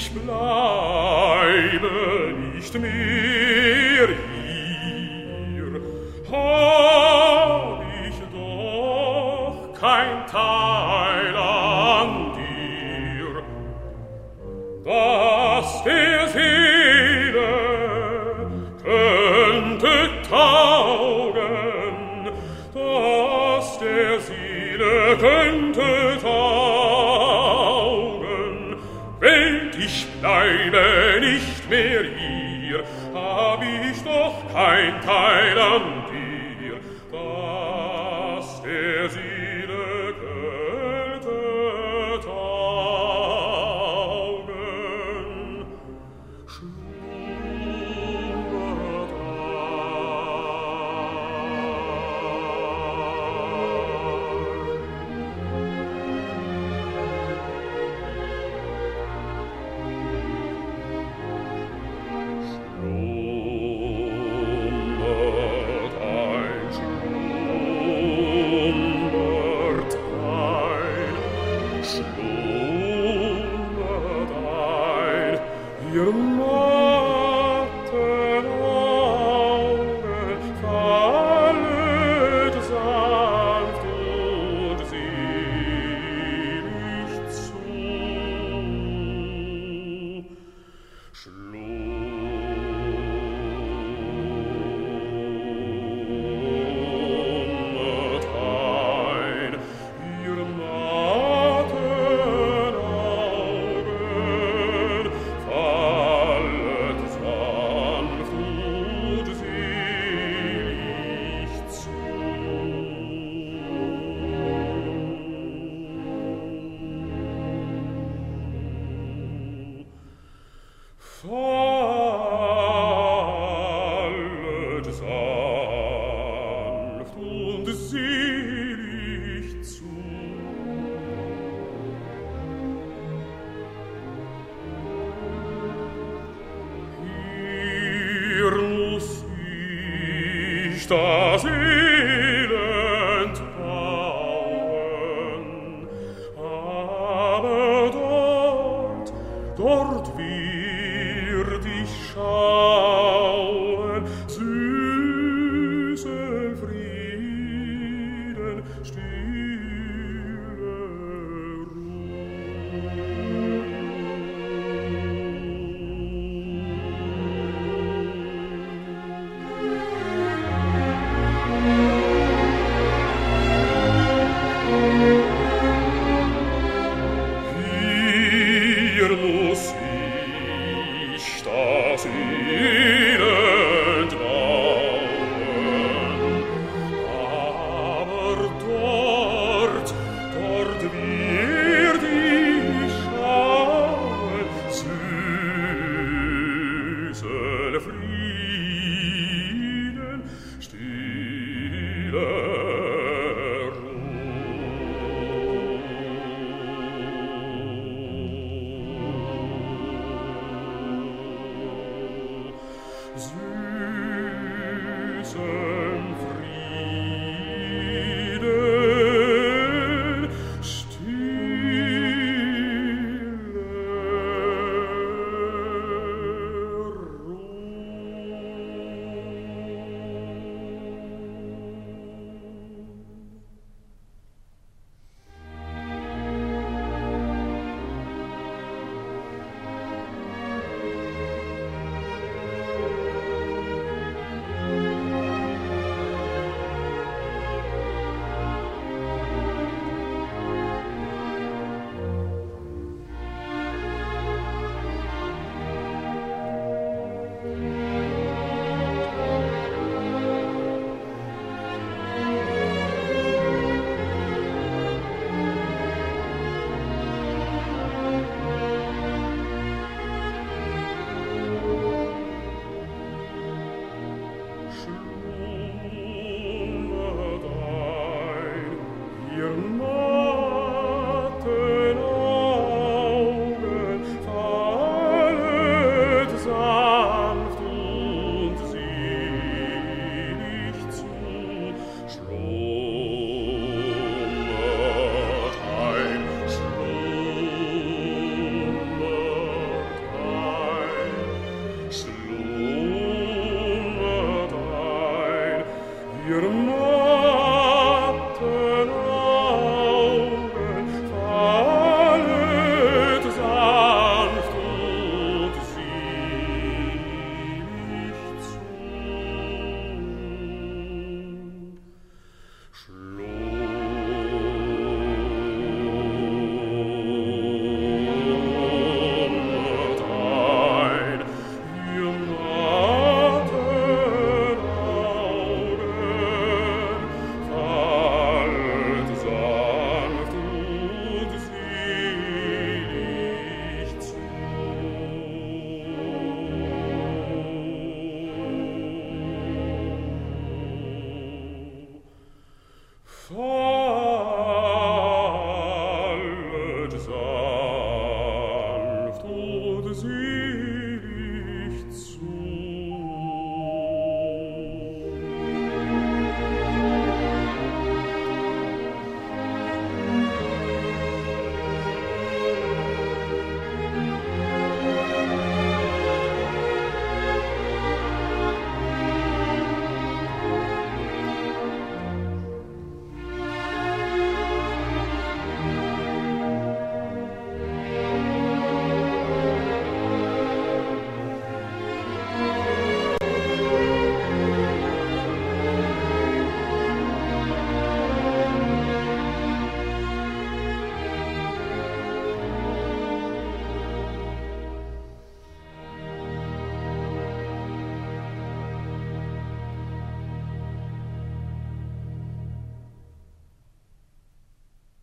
ich bleibe nicht mehr hier, hab ich doch kein Teil an dir. Das der Seele könnte taugen, das der Seele könnte hier, hab ich doch kein Teil an das Sir. your mouth.